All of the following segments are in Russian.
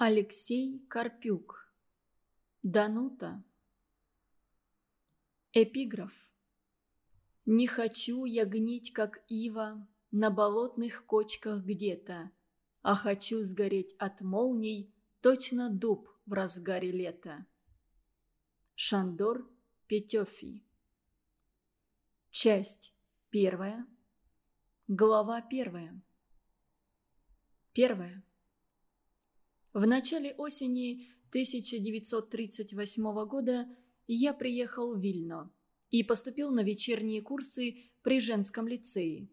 Алексей Карпюк. Данута. Эпиграф. Не хочу я гнить, как ива, На болотных кочках где-то, А хочу сгореть от молний, Точно дуб в разгаре лета. Шандор Петёфи. Часть первая. Глава первая. Первая. В начале осени 1938 года я приехал в Вильно и поступил на вечерние курсы при женском лицее.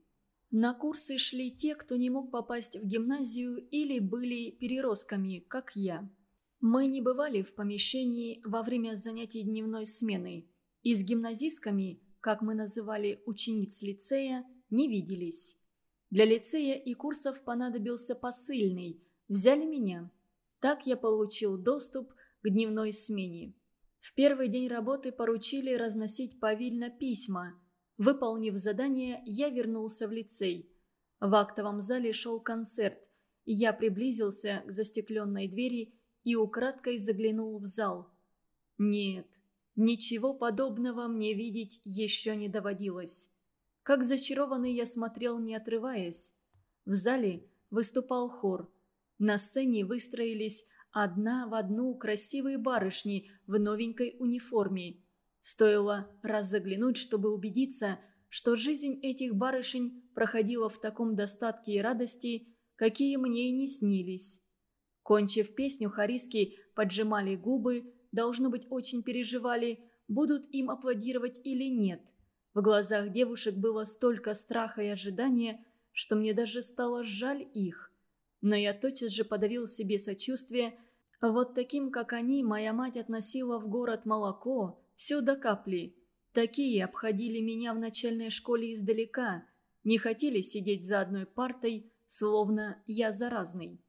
На курсы шли те, кто не мог попасть в гимназию или были переростками, как я. Мы не бывали в помещении во время занятий дневной смены и с гимназистками, как мы называли учениц лицея, не виделись. Для лицея и курсов понадобился посыльный. Взяли меня. Так я получил доступ к дневной смене. В первый день работы поручили разносить повильно письма. Выполнив задание, я вернулся в лицей. В актовом зале шел концерт. Я приблизился к застекленной двери и украдкой заглянул в зал. Нет, ничего подобного мне видеть еще не доводилось. Как зачарованный я смотрел, не отрываясь. В зале выступал хор – на сцене выстроились одна в одну красивые барышни в новенькой униформе. Стоило раз заглянуть, чтобы убедиться, что жизнь этих барышень проходила в таком достатке и радости, какие мне и не снились. Кончив песню, хариски поджимали губы, должно быть, очень переживали, будут им аплодировать или нет. В глазах девушек было столько страха и ожидания, что мне даже стало жаль их но я тотчас же подавил себе сочувствие. Вот таким, как они, моя мать относила в город молоко, все до капли. Такие обходили меня в начальной школе издалека, не хотели сидеть за одной партой, словно я заразный.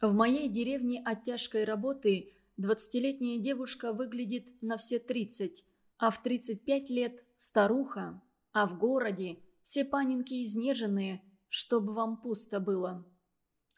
В моей деревне от тяжкой работы двадцатилетняя девушка выглядит на все тридцать, а в тридцать пять лет – старуха, а в городе все панинки изнеженные, чтобы вам пусто было.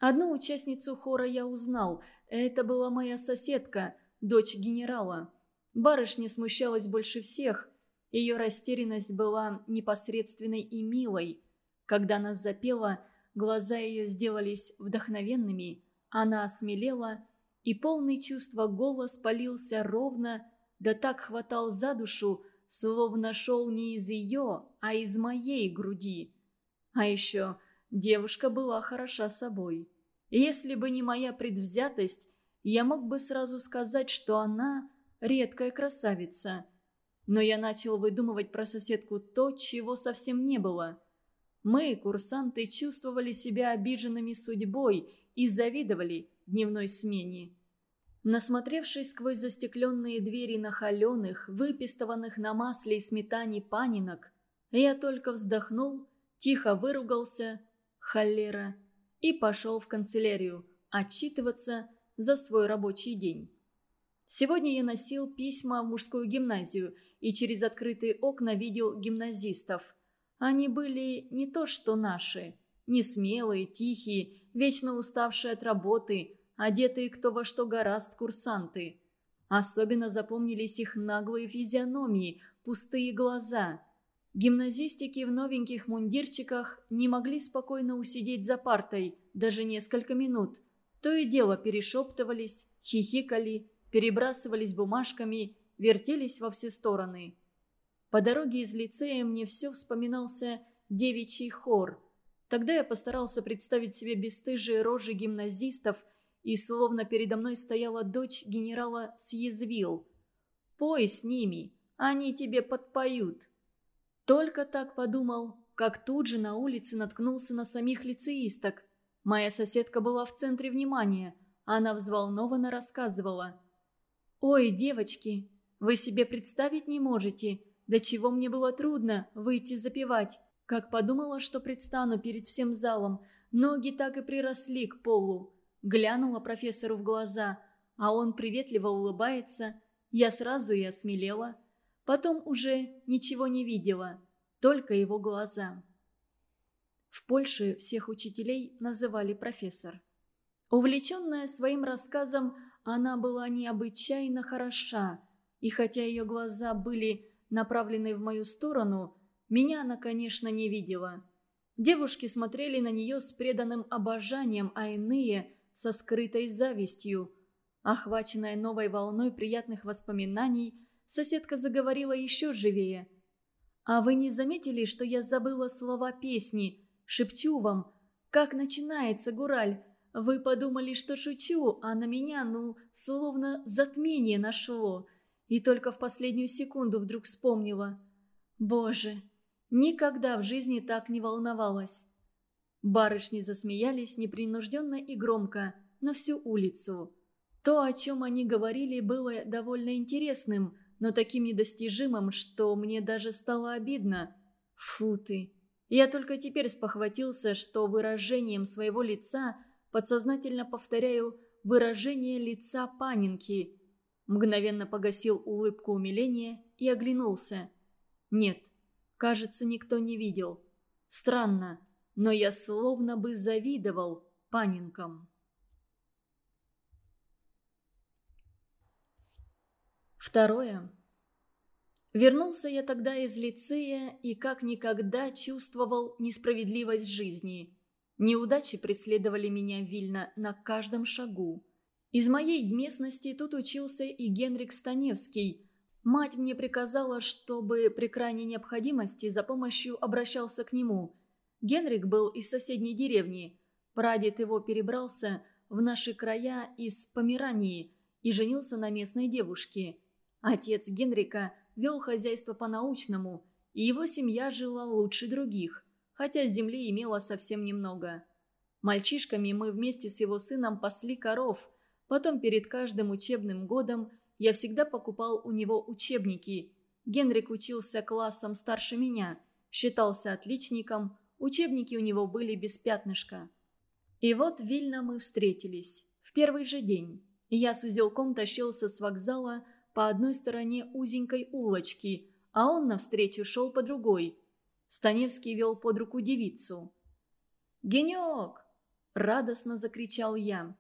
Одну участницу хора я узнал. Это была моя соседка, дочь генерала. Барышня смущалась больше всех. Ее растерянность была непосредственной и милой. Когда она запела, глаза ее сделались вдохновенными, она осмелела, и полный чувства голос полился ровно, да так хватал за душу, словно шел не из ее, а из моей груди. А еще Девушка была хороша собой. Если бы не моя предвзятость, я мог бы сразу сказать, что она редкая красавица. Но я начал выдумывать про соседку то, чего совсем не было. Мы, курсанты, чувствовали себя обиженными судьбой и завидовали дневной смене. Насмотревшись сквозь застекленные двери на холеных, выпистованных на масле и сметане панинок, я только вздохнул, тихо выругался холера, и пошел в канцелярию отчитываться за свой рабочий день. Сегодня я носил письма в мужскую гимназию и через открытые окна видел гимназистов. Они были не то что наши, не смелые, тихие, вечно уставшие от работы, одетые кто во что гораст курсанты. Особенно запомнились их наглые физиономии, пустые глаза – Гимназистики в новеньких мундирчиках не могли спокойно усидеть за партой даже несколько минут. То и дело перешептывались, хихикали, перебрасывались бумажками, вертелись во все стороны. По дороге из лицея мне все вспоминался девичий хор. Тогда я постарался представить себе бесстыжие рожи гимназистов, и словно передо мной стояла дочь генерала съязвил. «Пой с ними, они тебе подпоют». Только так подумал, как тут же на улице наткнулся на самих лицеисток. Моя соседка была в центре внимания. Она взволнованно рассказывала. «Ой, девочки, вы себе представить не можете, до чего мне было трудно выйти запевать. Как подумала, что предстану перед всем залом, ноги так и приросли к полу. Глянула профессору в глаза, а он приветливо улыбается. Я сразу и осмелела». Потом уже ничего не видела, только его глаза. В Польше всех учителей называли профессор. Увлеченная своим рассказом, она была необычайно хороша, и хотя ее глаза были направлены в мою сторону, меня она, конечно, не видела. Девушки смотрели на нее с преданным обожанием, а иные – со скрытой завистью. Охваченная новой волной приятных воспоминаний, соседка заговорила еще живее. «А вы не заметили, что я забыла слова песни? Шепчу вам, как начинается гураль. Вы подумали, что шучу, а на меня, ну, словно затмение нашло. И только в последнюю секунду вдруг вспомнила. Боже, никогда в жизни так не волновалась. Барышни засмеялись непринужденно и громко, на всю улицу. То, о чем они говорили, было довольно интересным, но таким недостижимым, что мне даже стало обидно. Фу ты. Я только теперь спохватился, что выражением своего лица подсознательно повторяю выражение лица Панинки. Мгновенно погасил улыбку умиления и оглянулся. Нет, кажется, никто не видел. Странно, но я словно бы завидовал Панинкам. Второе. Вернулся я тогда из лицея и как никогда чувствовал несправедливость жизни. Неудачи преследовали меня вильно на каждом шагу. Из моей местности тут учился и Генрик Станевский. Мать мне приказала, чтобы при крайней необходимости за помощью обращался к нему. Генрик был из соседней деревни. Прадед его перебрался в наши края из Померании и женился на местной девушке. Отец Генрика – вел хозяйство по-научному, и его семья жила лучше других, хотя земли имела совсем немного. Мальчишками мы вместе с его сыном пасли коров, потом перед каждым учебным годом я всегда покупал у него учебники. Генрик учился классом старше меня, считался отличником, учебники у него были без пятнышка. И вот в Вильно мы встретились. В первый же день. Я с узелком тащился с вокзала, по одной стороне узенькой улочки, а он навстречу шел по другой. Станевский вел под руку девицу. «Генек!» – радостно закричал я.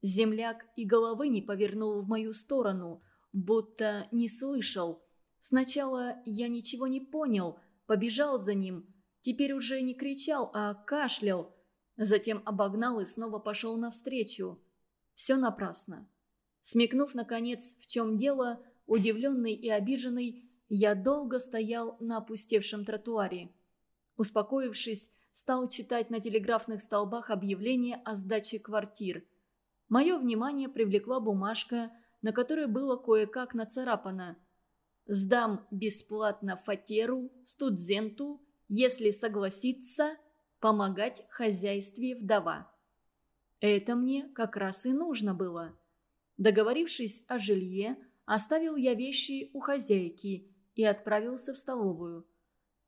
Земляк и головы не повернул в мою сторону, будто не слышал. Сначала я ничего не понял, побежал за ним. Теперь уже не кричал, а кашлял. Затем обогнал и снова пошел навстречу. Все напрасно. Смекнув, наконец, в чем дело, удивленный и обиженный, я долго стоял на опустевшем тротуаре. Успокоившись, стал читать на телеграфных столбах объявление о сдаче квартир. Мое внимание привлекла бумажка, на которой было кое-как нацарапано «Сдам бесплатно фатеру, студзенту, если согласится помогать хозяйстве вдова». Это мне как раз и нужно было. Договорившись о жилье, оставил я вещи у хозяйки и отправился в столовую.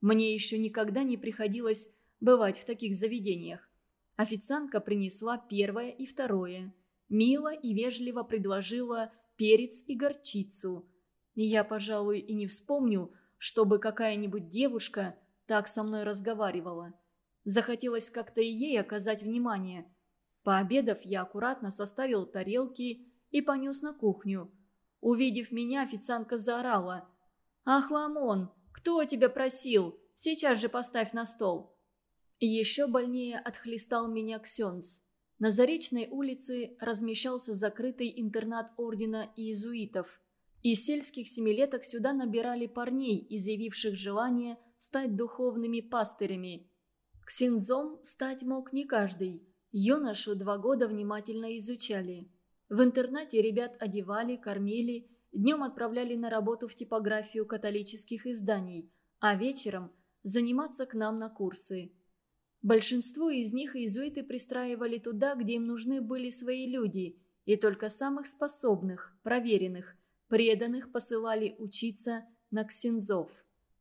Мне еще никогда не приходилось бывать в таких заведениях. Официантка принесла первое и второе. Мило и вежливо предложила перец и горчицу. Я, пожалуй, и не вспомню, чтобы какая-нибудь девушка так со мной разговаривала. Захотелось как-то и ей оказать внимание. Пообедав, я аккуратно составил тарелки и понес на кухню. Увидев меня, официантка заорала. «Ах, Ламон, кто тебя просил? Сейчас же поставь на стол!» Еще больнее отхлестал меня Ксенц. На Заречной улице размещался закрытый интернат ордена иезуитов. Из сельских семилеток сюда набирали парней, изъявивших желание стать духовными пастырями. Ксензом стать мог не каждый. Юношу два года внимательно изучали. В интернате ребят одевали, кормили, днем отправляли на работу в типографию католических изданий, а вечером заниматься к нам на курсы. Большинство из них иезуиты пристраивали туда, где им нужны были свои люди, и только самых способных, проверенных, преданных посылали учиться на ксензов.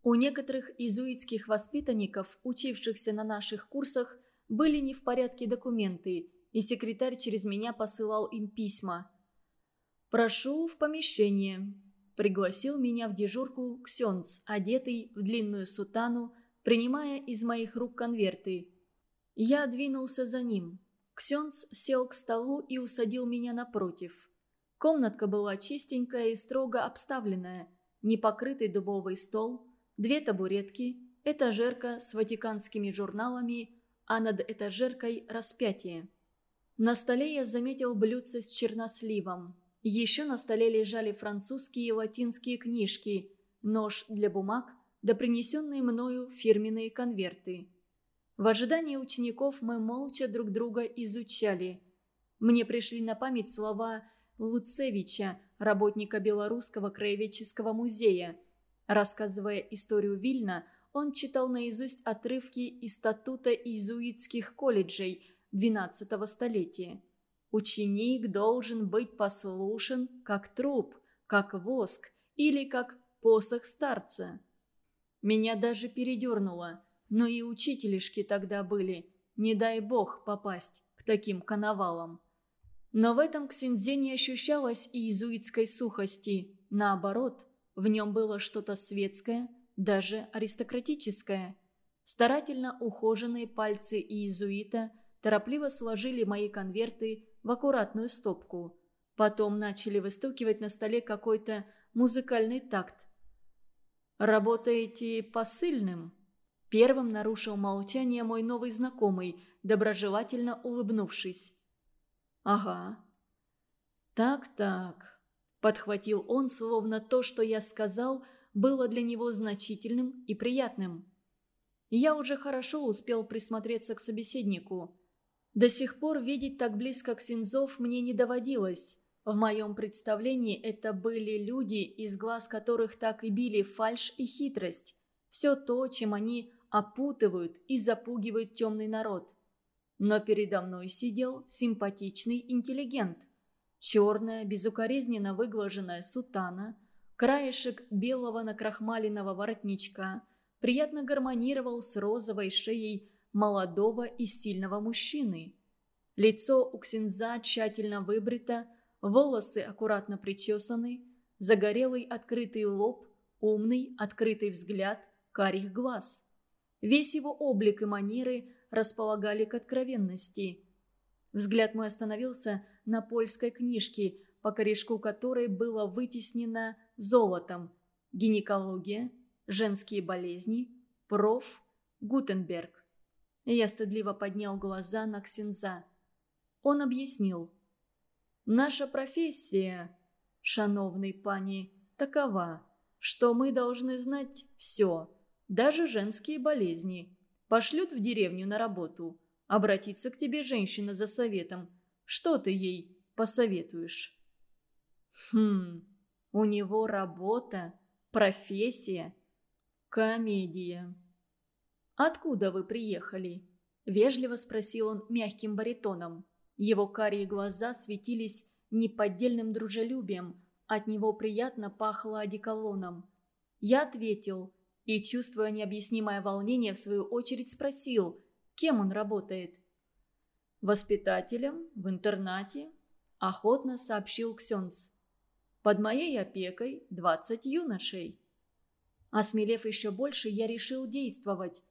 У некоторых иезуитских воспитанников, учившихся на наших курсах, были не в порядке документы – и секретарь через меня посылал им письма. «Прошу в помещение», – пригласил меня в дежурку Ксенц, одетый в длинную сутану, принимая из моих рук конверты. Я двинулся за ним. Ксенц сел к столу и усадил меня напротив. Комнатка была чистенькая и строго обставленная. Непокрытый дубовый стол, две табуретки, этажерка с ватиканскими журналами, а над этажеркой распятие. На столе я заметил блюдце с черносливом. Еще на столе лежали французские и латинские книжки, нож для бумаг, да принесенные мною фирменные конверты. В ожидании учеников мы молча друг друга изучали. Мне пришли на память слова Луцевича, работника Белорусского краеведческого музея. Рассказывая историю Вильна, он читал наизусть отрывки из статута иезуитских колледжей XII столетия. Ученик должен быть послушен, как труп, как воск или как посох старца. Меня даже передернуло, но и учителишки тогда были. Не дай бог попасть к таким коновалам. Но в этом ксензе не ощущалось и иезуитской сухости. Наоборот, в нем было что-то светское, даже аристократическое. Старательно ухоженные пальцы иезуита торопливо сложили мои конверты в аккуратную стопку. Потом начали выстукивать на столе какой-то музыкальный такт. «Работаете посыльным?» Первым нарушил молчание мой новый знакомый, доброжелательно улыбнувшись. «Ага». «Так-так», — подхватил он, словно то, что я сказал, было для него значительным и приятным. Я уже хорошо успел присмотреться к собеседнику. До сих пор видеть так близко к Синзов мне не доводилось. В моем представлении это были люди, из глаз которых так и били фальшь и хитрость. Все то, чем они опутывают и запугивают темный народ. Но передо мной сидел симпатичный интеллигент. Черная, безукоризненно выглаженная сутана, краешек белого накрахмаленного воротничка приятно гармонировал с розовой шеей молодого и сильного мужчины. Лицо у Ксенза тщательно выбрито, волосы аккуратно причесаны, загорелый открытый лоб, умный открытый взгляд карих глаз. Весь его облик и манеры располагали к откровенности. Взгляд мой остановился на польской книжке, по корешку которой было вытеснено золотом «Гинекология», «Женские болезни», «Проф», «Гутенберг». Я стыдливо поднял глаза на Ксенза. Он объяснил. «Наша профессия, шановный пани, такова, что мы должны знать все, даже женские болезни. Пошлют в деревню на работу. Обратится к тебе женщина за советом. Что ты ей посоветуешь? Хм, у него работа, профессия, комедия. «Откуда вы приехали?» – вежливо спросил он мягким баритоном. Его карие глаза светились неподдельным дружелюбием, от него приятно пахло одеколоном. Я ответил – и, чувствуя необъяснимое волнение, в свою очередь спросил, кем он работает. «Воспитателем в интернате», – охотно сообщил Ксенс. «Под моей опекой двадцать юношей». Осмелев еще больше, я решил действовать.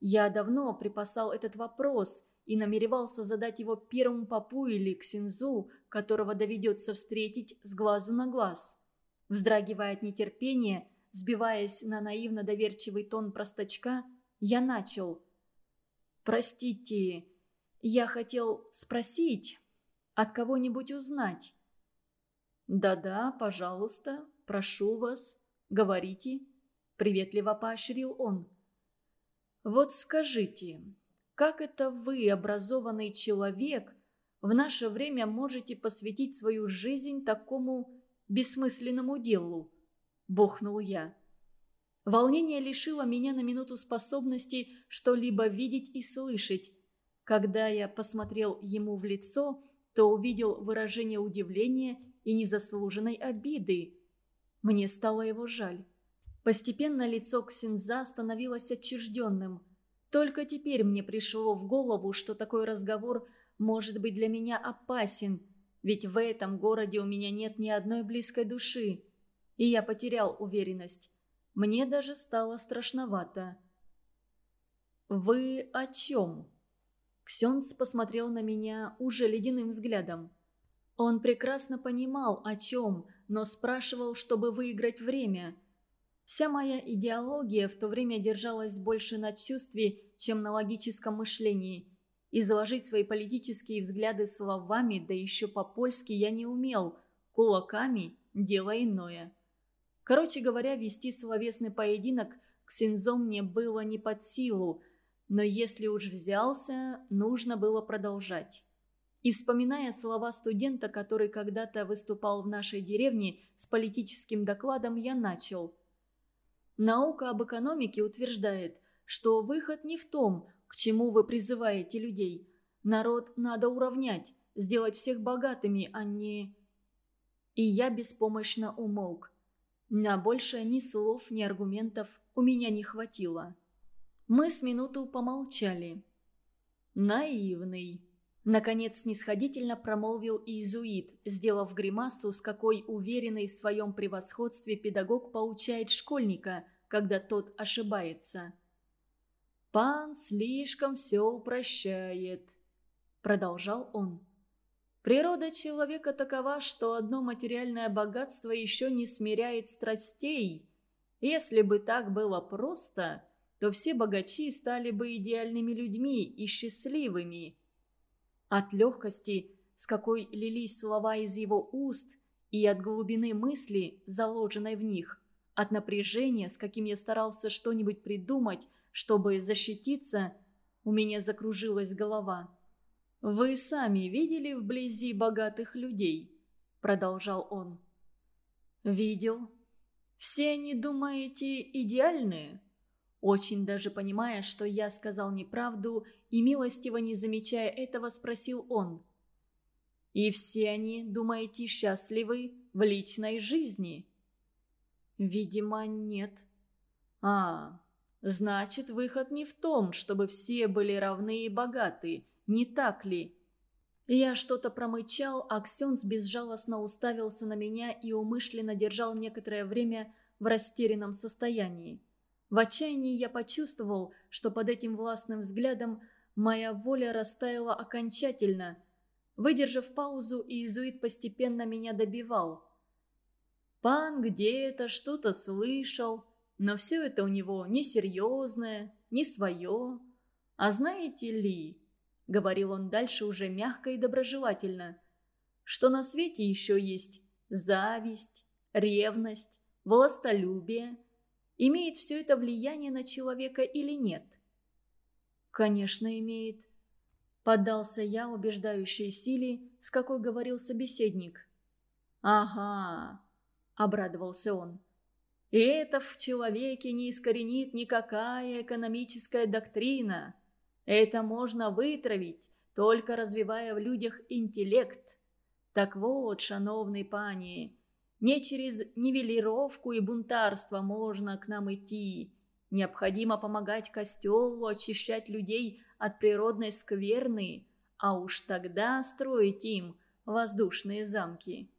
Я давно припасал этот вопрос и намеревался задать его первому попу или Ксензу, которого доведется встретить с глазу на глаз. Вздрагивая от нетерпения, Сбиваясь на наивно доверчивый тон простачка, я начал. «Простите, я хотел спросить, от кого-нибудь узнать». «Да-да, пожалуйста, прошу вас, говорите», — приветливо поощрил он. «Вот скажите, как это вы, образованный человек, в наше время можете посвятить свою жизнь такому бессмысленному делу?» бухнул я. Волнение лишило меня на минуту способности что-либо видеть и слышать. Когда я посмотрел ему в лицо, то увидел выражение удивления и незаслуженной обиды. Мне стало его жаль. Постепенно лицо Ксенза становилось отчужденным. Только теперь мне пришло в голову, что такой разговор может быть для меня опасен, ведь в этом городе у меня нет ни одной близкой души и я потерял уверенность. Мне даже стало страшновато. «Вы о чем?» Ксенц посмотрел на меня уже ледяным взглядом. Он прекрасно понимал, о чем, но спрашивал, чтобы выиграть время. Вся моя идеология в то время держалась больше на чувстве, чем на логическом мышлении. Изложить свои политические взгляды словами, да еще по-польски я не умел, кулаками – дело иное. Короче говоря, вести словесный поединок к Синзо мне было не под силу, но если уж взялся, нужно было продолжать. И вспоминая слова студента, который когда-то выступал в нашей деревне с политическим докладом, я начал. Наука об экономике утверждает, что выход не в том, к чему вы призываете людей. Народ надо уравнять, сделать всех богатыми, а не... И я беспомощно умолк. На больше ни слов, ни аргументов у меня не хватило. Мы с минуту помолчали. «Наивный», — наконец снисходительно промолвил иезуит, сделав гримасу, с какой уверенный в своем превосходстве педагог поучает школьника, когда тот ошибается. «Пан слишком все упрощает», — продолжал он. Природа человека такова, что одно материальное богатство еще не смиряет страстей. Если бы так было просто, то все богачи стали бы идеальными людьми и счастливыми. От легкости, с какой лились слова из его уст, и от глубины мысли, заложенной в них, от напряжения, с каким я старался что-нибудь придумать, чтобы защититься, у меня закружилась голова. «Вы сами видели вблизи богатых людей?» – продолжал он. «Видел. Все они, думаете, идеальные?» Очень даже понимая, что я сказал неправду, и милостиво не замечая этого, спросил он. «И все они, думаете, счастливы в личной жизни?» «Видимо, нет». «А, значит, выход не в том, чтобы все были равны и богаты, не так ли?» Я что-то промычал, а Ксенс безжалостно уставился на меня и умышленно держал некоторое время в растерянном состоянии. В отчаянии я почувствовал, что под этим властным взглядом моя воля растаяла окончательно. Выдержав паузу, иезуит постепенно меня добивал. «Пан где-то что-то слышал, но все это у него несерьезное, не свое. А знаете ли, говорил он дальше уже мягко и доброжелательно, что на свете еще есть зависть, ревность, властолюбие. Имеет все это влияние на человека или нет? Конечно, имеет. Поддался я убеждающей силе, с какой говорил собеседник. «Ага», — обрадовался он. «И это в человеке не искоренит никакая экономическая доктрина. Это можно вытравить, только развивая в людях интеллект. Так вот, шановный пани, не через нивелировку и бунтарство можно к нам идти. Необходимо помогать костелу очищать людей от природной скверны, а уж тогда строить им воздушные замки.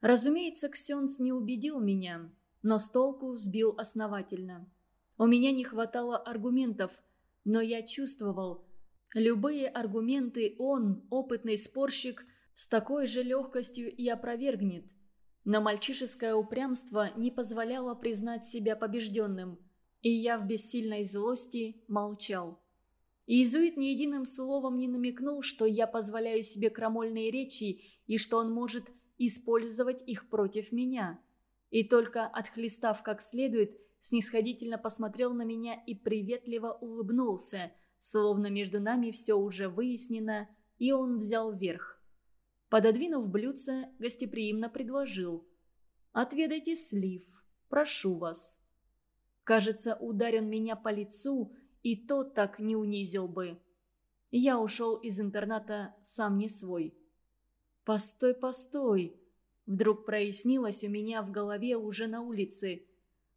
Разумеется, Ксенс не убедил меня, но с толку сбил основательно. У меня не хватало аргументов – но я чувствовал, любые аргументы он, опытный спорщик, с такой же легкостью и опровергнет. Но мальчишеское упрямство не позволяло признать себя побежденным, и я в бессильной злости молчал. Иезуит ни единым словом не намекнул, что я позволяю себе крамольные речи и что он может использовать их против меня. И только отхлестав как следует, снисходительно посмотрел на меня и приветливо улыбнулся, словно между нами все уже выяснено, и он взял верх. Пододвинув блюдце, гостеприимно предложил. «Отведайте слив, прошу вас». Кажется, ударен меня по лицу, и тот так не унизил бы. Я ушел из интерната сам не свой. «Постой, постой!» Вдруг прояснилось у меня в голове уже на улице –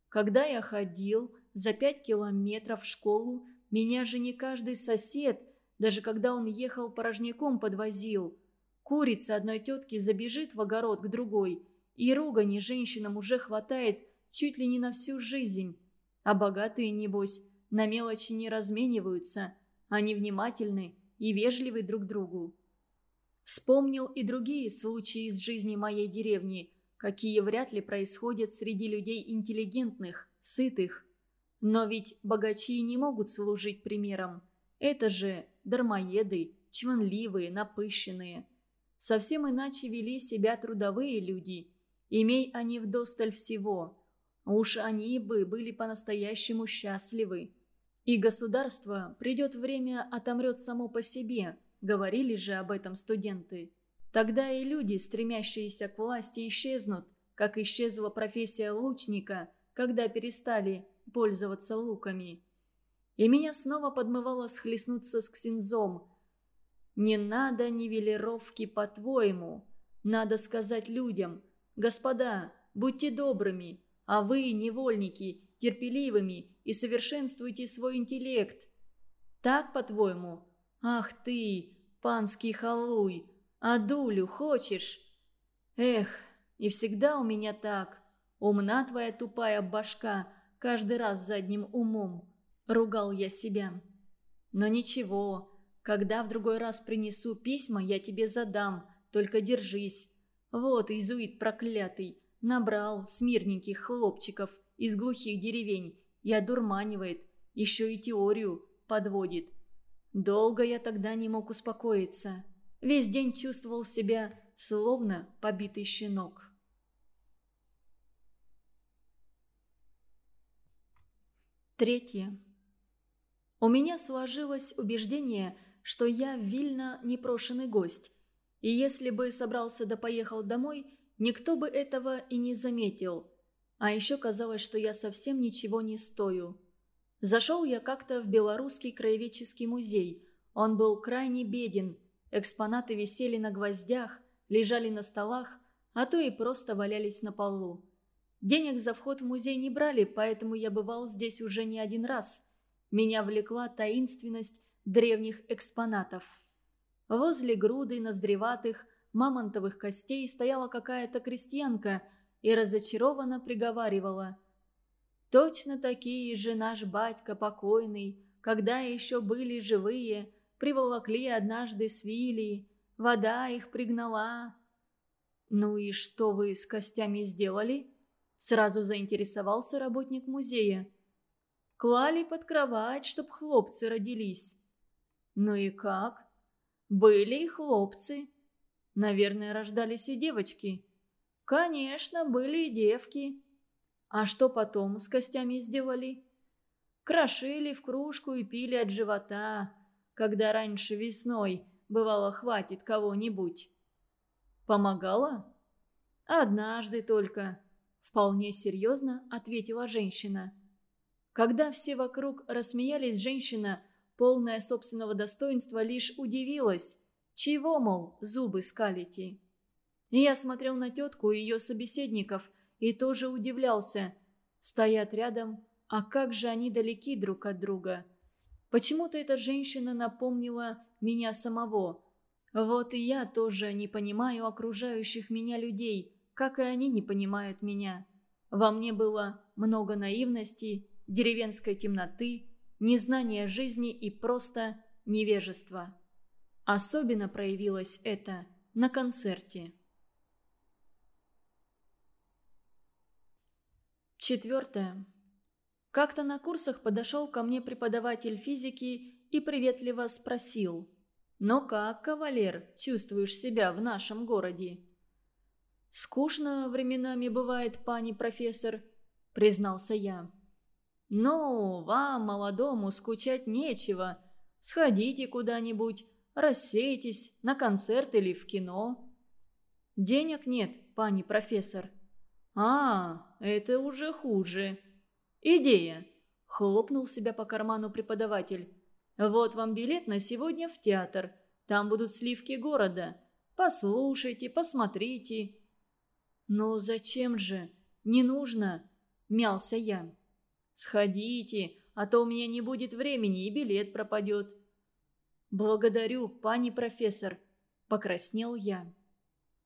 когда я ходил за пять километров в школу, меня же не каждый сосед, даже когда он ехал порожняком, подвозил. Курица одной тетки забежит в огород к другой, и ругани женщинам уже хватает чуть ли не на всю жизнь. А богатые, небось, на мелочи не размениваются. Они внимательны и вежливы друг другу. Вспомнил и другие случаи из жизни моей деревни, какие вряд ли происходят среди людей интеллигентных, сытых. Но ведь богачи не могут служить примером. Это же дармоеды, чванливые, напыщенные. Совсем иначе вели себя трудовые люди. Имей они вдосталь всего. Уж они бы были по-настоящему счастливы. И государство придет время отомрет само по себе, говорили же об этом студенты. Тогда и люди, стремящиеся к власти, исчезнут, как исчезла профессия лучника, когда перестали пользоваться луками. И меня снова подмывало схлестнуться с ксензом. «Не надо нивелировки по-твоему. Надо сказать людям, господа, будьте добрыми, а вы, невольники, терпеливыми и совершенствуйте свой интеллект. Так, по-твоему? Ах ты, панский халуй, а хочешь? Эх, и всегда у меня так. Умна твоя тупая башка, каждый раз задним умом. Ругал я себя. Но ничего, когда в другой раз принесу письма, я тебе задам, только держись. Вот изуит проклятый, Набрал смирненьких хлопчиков из глухих деревень и одурманивает, еще и теорию подводит. Долго я тогда не мог успокоиться. Весь день чувствовал себя словно побитый щенок. Третье. У меня сложилось убеждение, что я Вильно непрошенный гость. И если бы собрался да поехал домой – Никто бы этого и не заметил. А еще казалось, что я совсем ничего не стою. Зашел я как-то в Белорусский краеведческий музей. Он был крайне беден. Экспонаты висели на гвоздях, лежали на столах, а то и просто валялись на полу. Денег за вход в музей не брали, поэтому я бывал здесь уже не один раз. Меня влекла таинственность древних экспонатов. Возле груды ноздреватых, мамонтовых костей стояла какая-то крестьянка и разочарованно приговаривала. «Точно такие же наш батька покойный, когда еще были живые, приволокли однажды с Вилли, вода их пригнала». «Ну и что вы с костями сделали?» Сразу заинтересовался работник музея. «Клали под кровать, чтоб хлопцы родились». «Ну и как?» «Были и хлопцы», Наверное, рождались и девочки. Конечно, были и девки. А что потом с костями сделали? Крошили в кружку и пили от живота, когда раньше весной, бывало, хватит кого-нибудь. Помогала? Однажды только, вполне серьезно ответила женщина. Когда все вокруг рассмеялись, женщина, полная собственного достоинства, лишь удивилась. Чего, мол, зубы скалите? Я смотрел на тетку и ее собеседников и тоже удивлялся. Стоят рядом, а как же они далеки друг от друга. Почему-то эта женщина напомнила меня самого. Вот и я тоже не понимаю окружающих меня людей, как и они не понимают меня. Во мне было много наивности, деревенской темноты, незнания жизни и просто невежества. Особенно проявилось это на концерте. Четвертое. Как-то на курсах подошел ко мне преподаватель физики и приветливо спросил. «Ну как, кавалер, чувствуешь себя в нашем городе?» «Скучно временами бывает, пани профессор», — признался я. «Ну, вам, молодому, скучать нечего. Сходите куда-нибудь, рассеетесь на концерт или в кино». «Денег нет, пани профессор». «А, это уже хуже». «Идея», — хлопнул себя по карману преподаватель. «Вот вам билет на сегодня в театр. Там будут сливки города. Послушайте, посмотрите». «Ну зачем же? Не нужно», — мялся я. «Сходите, а то у меня не будет времени и билет пропадет». «Благодарю, пани профессор», – покраснел я.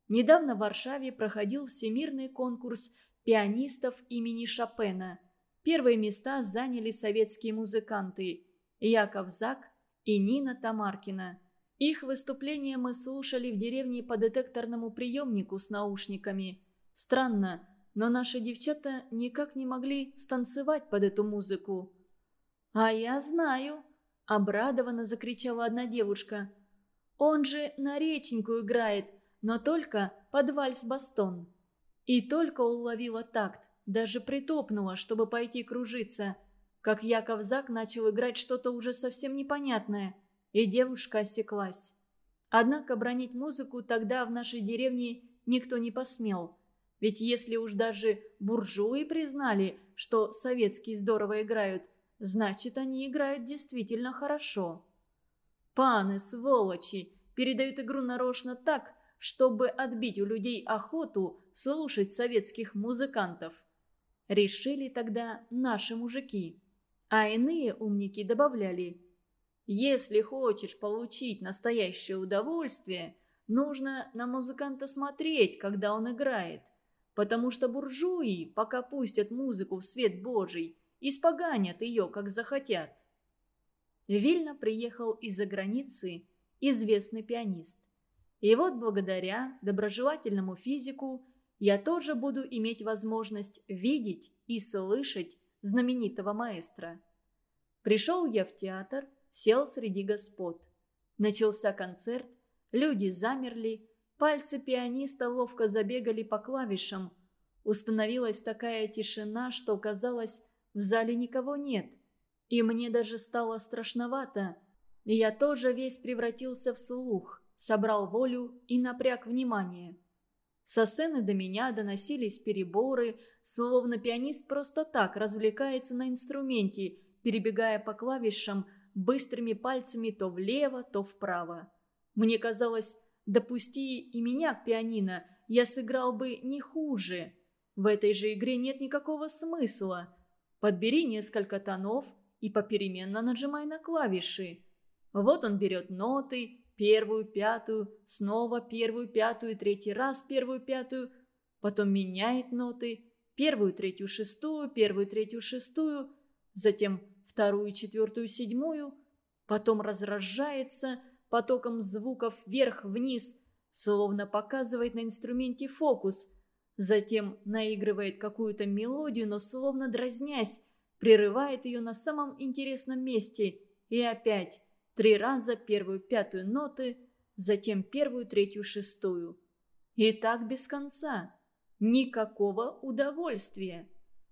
Недавно в Варшаве проходил всемирный конкурс пианистов имени Шопена. Первые места заняли советские музыканты Яков Зак и Нина Тамаркина. Их выступление мы слушали в деревне по детекторному приемнику с наушниками. Странно, но наши девчата никак не могли станцевать под эту музыку. «А я знаю!» – обрадованно закричала одна девушка. «Он же на реченьку играет, но только под вальс-бастон». И только уловила такт, даже притопнула, чтобы пойти кружиться, как Яков Зак начал играть что-то уже совсем непонятное, и девушка осеклась. Однако бронить музыку тогда в нашей деревне никто не посмел – ведь если уж даже буржуи признали, что советские здорово играют, значит, они играют действительно хорошо. Паны, сволочи, передают игру нарочно так, чтобы отбить у людей охоту слушать советских музыкантов. Решили тогда наши мужики. А иные умники добавляли, если хочешь получить настоящее удовольствие, нужно на музыканта смотреть, когда он играет потому что буржуи, пока пустят музыку в свет Божий, испоганят ее, как захотят. Вильно приехал из-за границы известный пианист. И вот благодаря доброжелательному физику я тоже буду иметь возможность видеть и слышать знаменитого маэстро. Пришел я в театр, сел среди господ. Начался концерт, люди замерли, Пальцы пианиста ловко забегали по клавишам. Установилась такая тишина, что казалось, в зале никого нет. И мне даже стало страшновато. Я тоже весь превратился в слух, собрал волю и напряг внимание. Со сцены до меня доносились переборы, словно пианист просто так развлекается на инструменте, перебегая по клавишам быстрыми пальцами то влево, то вправо. Мне казалось, Допусти и меня к пианино, я сыграл бы не хуже. В этой же игре нет никакого смысла. Подбери несколько тонов и попеременно нажимай на клавиши. Вот он берет ноты, первую, пятую, снова первую, пятую, третий раз первую, пятую, потом меняет ноты, первую, третью, шестую, первую, третью, шестую, затем вторую, четвертую, седьмую, потом разражается – потоком звуков вверх-вниз, словно показывает на инструменте фокус. Затем наигрывает какую-то мелодию, но словно дразнясь, прерывает ее на самом интересном месте. И опять три раза первую пятую ноты, затем первую третью шестую. И так без конца. Никакого удовольствия.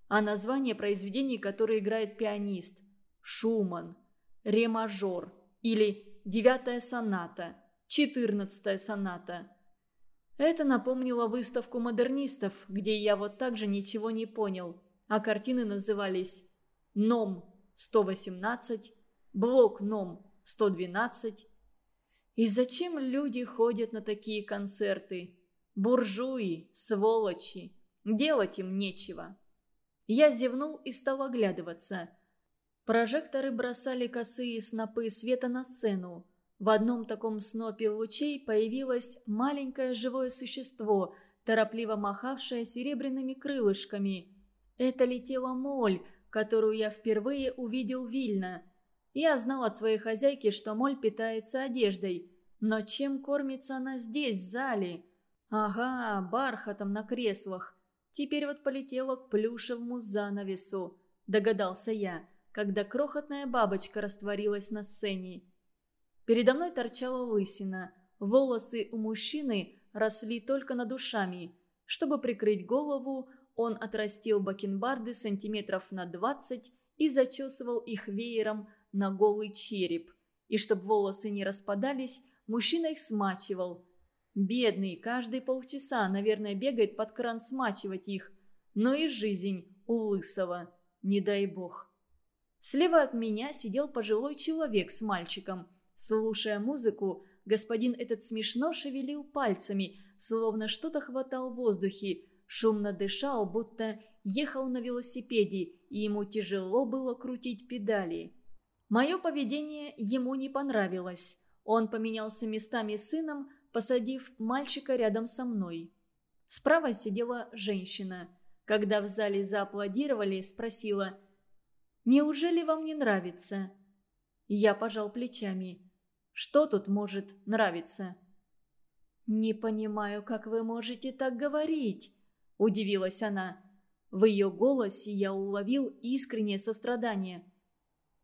А название произведений, которые играет пианист – Шуман, Ре-мажор или девятая соната, четырнадцатая соната. Это напомнило выставку модернистов, где я вот так же ничего не понял, а картины назывались «Ном-118», «Блок Ном-112». И зачем люди ходят на такие концерты? Буржуи, сволочи. Делать им нечего. Я зевнул и стал оглядываться – Прожекторы бросали косые снопы света на сцену. В одном таком снопе лучей появилось маленькое живое существо, торопливо махавшее серебряными крылышками. Это летела моль, которую я впервые увидел Вильно. Я знал от своей хозяйки, что моль питается одеждой. Но чем кормится она здесь, в зале? Ага, бархатом на креслах. Теперь вот полетела к плюшевому занавесу, догадался я когда крохотная бабочка растворилась на сцене. Передо мной торчала лысина. Волосы у мужчины росли только над ушами. Чтобы прикрыть голову, он отрастил бакенбарды сантиметров на двадцать и зачесывал их веером на голый череп. И чтобы волосы не распадались, мужчина их смачивал. Бедный, каждые полчаса, наверное, бегает под кран смачивать их. Но и жизнь у лысого, не дай бог. Слева от меня сидел пожилой человек с мальчиком. Слушая музыку, господин этот смешно шевелил пальцами, словно что-то хватал в воздухе, шумно дышал, будто ехал на велосипеде, и ему тяжело было крутить педали. Мое поведение ему не понравилось. Он поменялся местами с сыном, посадив мальчика рядом со мной. Справа сидела женщина. Когда в зале зааплодировали, спросила – Неужели вам не нравится?» Я пожал плечами. Что тут может нравиться? «Не понимаю, как вы можете так говорить», – удивилась она. В ее голосе я уловил искреннее сострадание.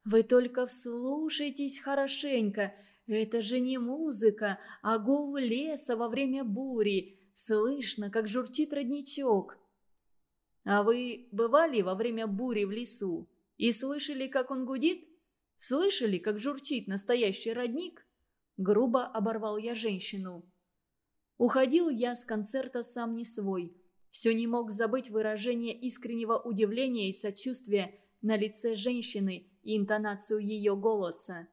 «Вы только вслушайтесь хорошенько. Это же не музыка, а гул леса во время бури. Слышно, как журчит родничок». «А вы бывали во время бури в лесу и слышали, как он гудит? Слышали, как журчит настоящий родник?» Грубо оборвал я женщину. Уходил я с концерта сам не свой. Все не мог забыть выражение искреннего удивления и сочувствия на лице женщины и интонацию ее голоса.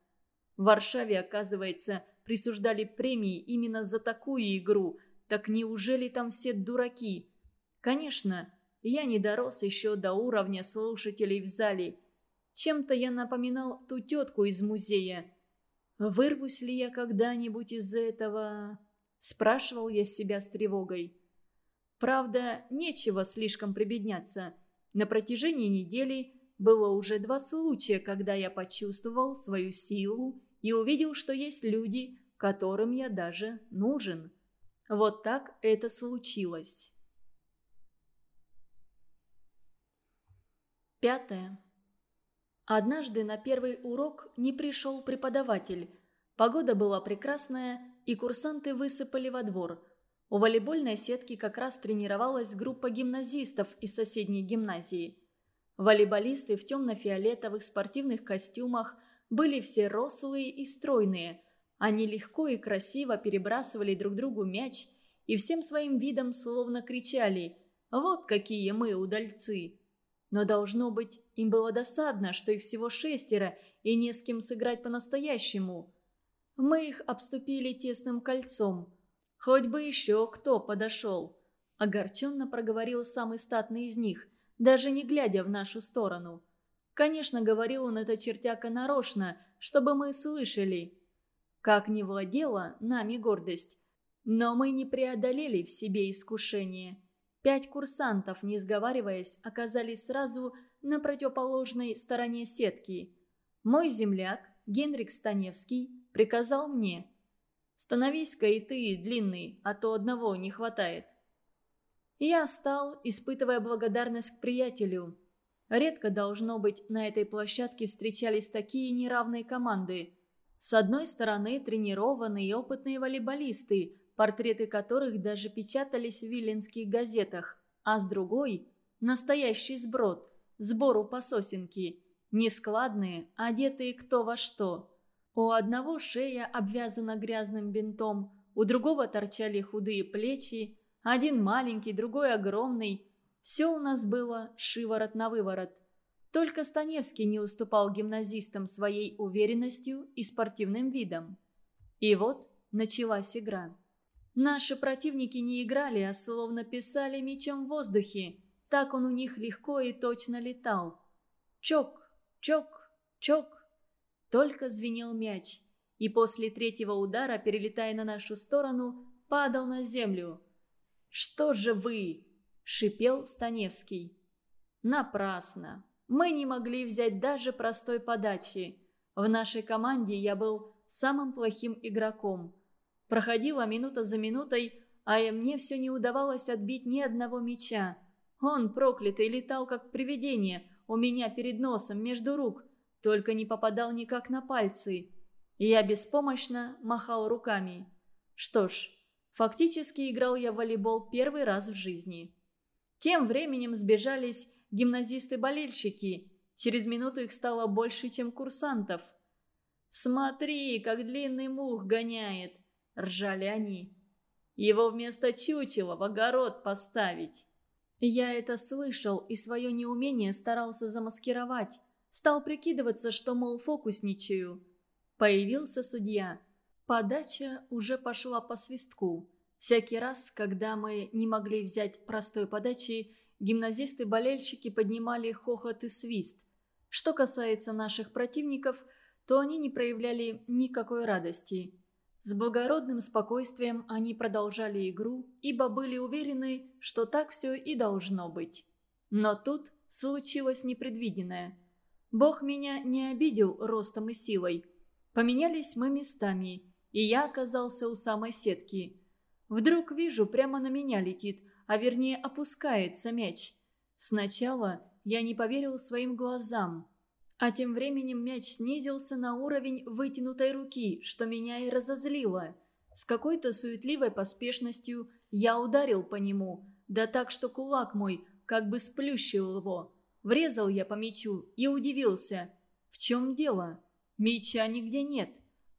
В Варшаве, оказывается, присуждали премии именно за такую игру. Так неужели там все дураки? Конечно, я не дорос еще до уровня слушателей в зале. Чем-то я напоминал ту тетку из музея. Вырвусь ли я когда-нибудь из этого? Спрашивал я себя с тревогой. Правда, нечего слишком прибедняться. На протяжении недели было уже два случая, когда я почувствовал свою силу и увидел, что есть люди, которым я даже нужен. Вот так это случилось. Пятое. Однажды на первый урок не пришел преподаватель. Погода была прекрасная, и курсанты высыпали во двор. У волейбольной сетки как раз тренировалась группа гимназистов из соседней гимназии. Волейболисты в темно-фиолетовых спортивных костюмах были все рослые и стройные. Они легко и красиво перебрасывали друг другу мяч и всем своим видом словно кричали «Вот какие мы удальцы!». Но, должно быть, им было досадно, что их всего шестеро и не с кем сыграть по-настоящему. Мы их обступили тесным кольцом. Хоть бы еще кто подошел. Огорченно проговорил самый статный из них, даже не глядя в нашу сторону. Конечно, говорил он это чертяка нарочно, чтобы мы слышали. Как не владела нами гордость. Но мы не преодолели в себе искушение. Пять курсантов, не сговариваясь, оказались сразу на противоположной стороне сетки. Мой земляк, Генрик Станевский, приказал мне. «Становись-ка и ты, длинный, а то одного не хватает». Я стал, испытывая благодарность к приятелю. Редко, должно быть, на этой площадке встречались такие неравные команды. С одной стороны, тренированные и опытные волейболисты, портреты которых даже печатались в виленских газетах, а с другой – настоящий сброд, сбору по сосенке, нескладные, одетые кто во что – у одного шея обвязана грязным бинтом, у другого торчали худые плечи, один маленький, другой огромный. Все у нас было шиворот на выворот. Только Станевский не уступал гимназистам своей уверенностью и спортивным видом. И вот началась игра. Наши противники не играли, а словно писали мечом в воздухе. Так он у них легко и точно летал. Чок, чок, чок. Только звенел мяч, и после третьего удара, перелетая на нашу сторону, падал на землю. «Что же вы?» – шипел Станевский. «Напрасно. Мы не могли взять даже простой подачи. В нашей команде я был самым плохим игроком. Проходила минута за минутой, а мне все не удавалось отбить ни одного мяча. Он, проклятый, летал как привидение у меня перед носом, между рук – только не попадал никак на пальцы. Я беспомощно махал руками. Что ж, фактически играл я в волейбол первый раз в жизни. Тем временем сбежались гимназисты-болельщики. Через минуту их стало больше, чем курсантов. «Смотри, как длинный мух гоняет!» – ржали они. «Его вместо чучела в огород поставить!» Я это слышал и свое неумение старался замаскировать. Стал прикидываться, что, мол, фокусничаю. Появился судья. Подача уже пошла по свистку. Всякий раз, когда мы не могли взять простой подачи, гимназисты-болельщики поднимали хохот и свист. Что касается наших противников, то они не проявляли никакой радости. С благородным спокойствием они продолжали игру, ибо были уверены, что так все и должно быть. Но тут случилось непредвиденное – Бог меня не обидел ростом и силой. Поменялись мы местами, и я оказался у самой сетки. Вдруг вижу, прямо на меня летит, а вернее опускается мяч. Сначала я не поверил своим глазам. А тем временем мяч снизился на уровень вытянутой руки, что меня и разозлило. С какой-то суетливой поспешностью я ударил по нему, да так, что кулак мой как бы сплющил его. Врезал я по мячу и удивился. В чем дело? Мяча нигде нет.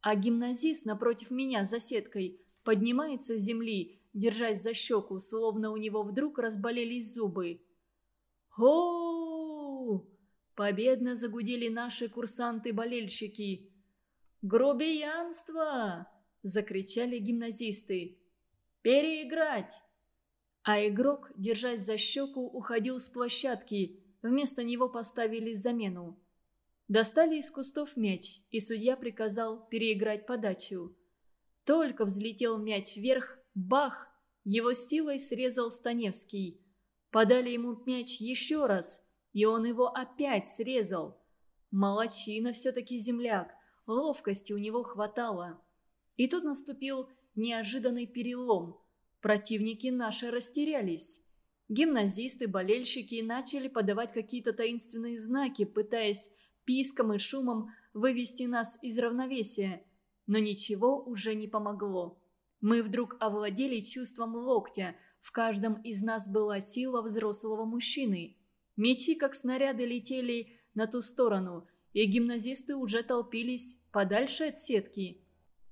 А гимназист напротив меня за сеткой поднимается с земли, держась за щеку, словно у него вдруг разболелись зубы. «О!» – победно загудели наши курсанты-болельщики. «Грубиянство!» – закричали гимназисты. «Переиграть!» А игрок, держась за щеку, уходил с площадки. Вместо него поставили замену. Достали из кустов мяч, и судья приказал переиграть подачу. Только взлетел мяч вверх, бах! Его силой срезал Станевский. Подали ему мяч еще раз, и он его опять срезал. Молодчина все-таки земляк, ловкости у него хватало. И тут наступил неожиданный перелом. Противники наши растерялись. Гимназисты, болельщики начали подавать какие-то таинственные знаки, пытаясь писком и шумом вывести нас из равновесия. Но ничего уже не помогло. Мы вдруг овладели чувством локтя. В каждом из нас была сила взрослого мужчины. Мечи, как снаряды, летели на ту сторону, и гимназисты уже толпились подальше от сетки.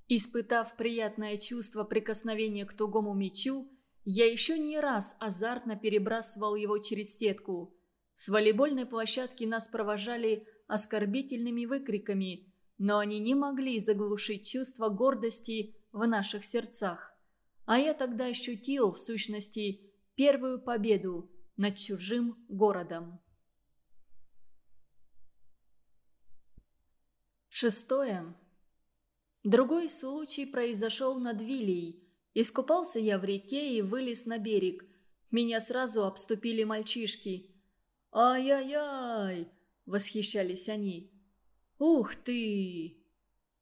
Испытав приятное чувство прикосновения к тугому мечу, я еще не раз азартно перебрасывал его через сетку. С волейбольной площадки нас провожали оскорбительными выкриками, но они не могли заглушить чувство гордости в наших сердцах. А я тогда ощутил, в сущности, первую победу над чужим городом. Шестое. Другой случай произошел над Вилией. Искупался я в реке и вылез на берег. Меня сразу обступили мальчишки. «Ай-яй-яй!» – восхищались они. «Ух ты!»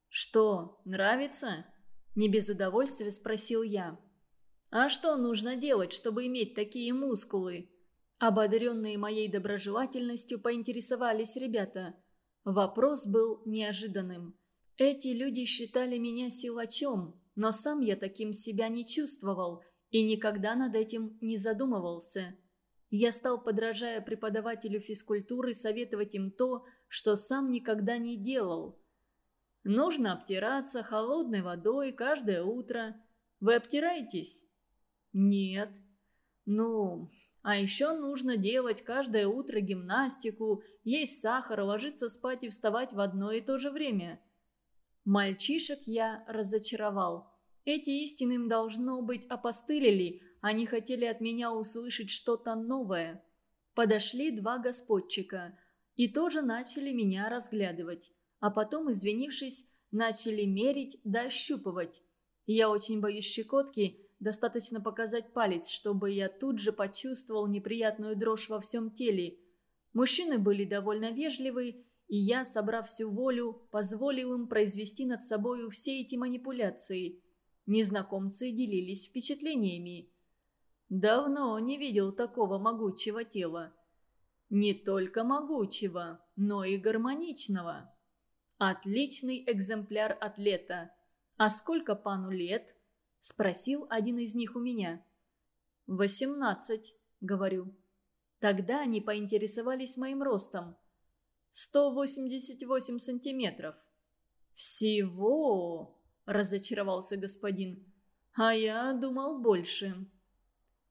«Что, нравится?» – не без удовольствия спросил я. «А что нужно делать, чтобы иметь такие мускулы?» Ободренные моей доброжелательностью поинтересовались ребята. Вопрос был неожиданным. Эти люди считали меня силачом, но сам я таким себя не чувствовал и никогда над этим не задумывался. Я стал, подражая преподавателю физкультуры, советовать им то, что сам никогда не делал. Нужно обтираться холодной водой каждое утро. Вы обтираетесь? Нет. Ну, а еще нужно делать каждое утро гимнастику, есть сахар, ложиться спать и вставать в одно и то же время – Мальчишек я разочаровал. Эти истины им, должно быть, опостылили, они хотели от меня услышать что-то новое. Подошли два господчика и тоже начали меня разглядывать, а потом, извинившись, начали мерить да ощупывать. Я очень боюсь щекотки, достаточно показать палец, чтобы я тут же почувствовал неприятную дрожь во всем теле. Мужчины были довольно вежливы и я, собрав всю волю, позволил им произвести над собою все эти манипуляции. Незнакомцы делились впечатлениями. Давно не видел такого могучего тела. Не только могучего, но и гармоничного. Отличный экземпляр атлета. А сколько пану лет? Спросил один из них у меня. «Восемнадцать», — говорю. Тогда они поинтересовались моим ростом. 188 сантиметров». «Всего?» – разочаровался господин. «А я думал больше».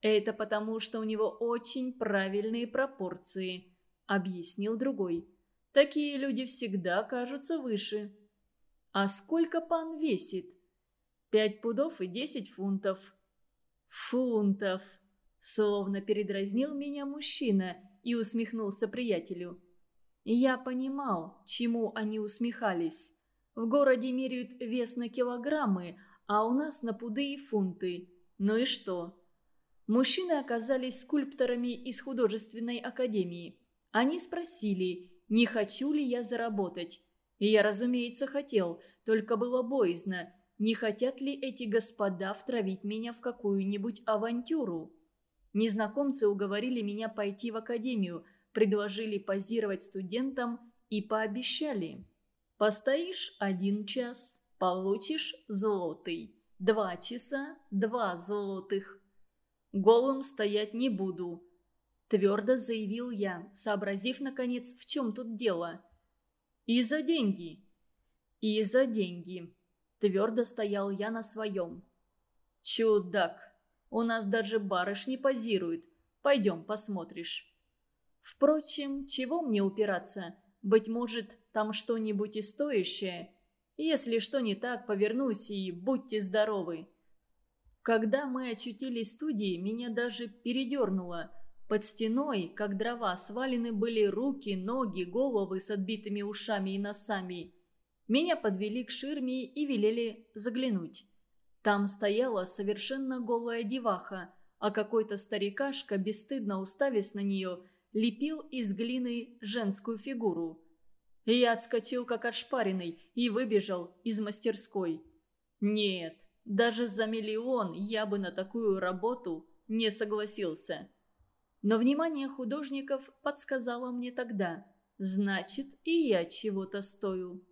«Это потому, что у него очень правильные пропорции», – объяснил другой. «Такие люди всегда кажутся выше». «А сколько пан весит?» «Пять пудов и десять фунтов». «Фунтов!» – словно передразнил меня мужчина и усмехнулся приятелю. Я понимал, чему они усмехались. В городе меряют вес на килограммы, а у нас на пуды и фунты. Ну и что? Мужчины оказались скульпторами из художественной академии. Они спросили, не хочу ли я заработать. Я, разумеется, хотел, только было боязно, не хотят ли эти господа втравить меня в какую-нибудь авантюру. Незнакомцы уговорили меня пойти в академию, предложили позировать студентам и пообещали. Постоишь один час, получишь золотый. Два часа – два золотых. Голым стоять не буду. Твердо заявил я, сообразив, наконец, в чем тут дело. И за деньги. И за деньги. Твердо стоял я на своем. Чудак. У нас даже барышни позируют. Пойдем, посмотришь. Впрочем, чего мне упираться? Быть может, там что-нибудь и стоящее. Если что не так, повернусь и будьте здоровы. Когда мы очутились в студии, меня даже передернуло. Под стеной, как дрова, свалены были руки, ноги, головы с отбитыми ушами и носами. Меня подвели к ширме и велели заглянуть. Там стояла совершенно голая деваха, а какой-то старикашка, бесстыдно уставясь на нее, лепил из глины женскую фигуру. Я отскочил как ошпаренный и выбежал из мастерской. Нет, даже за миллион я бы на такую работу не согласился. Но внимание художников подсказало мне тогда. Значит, и я чего-то стою.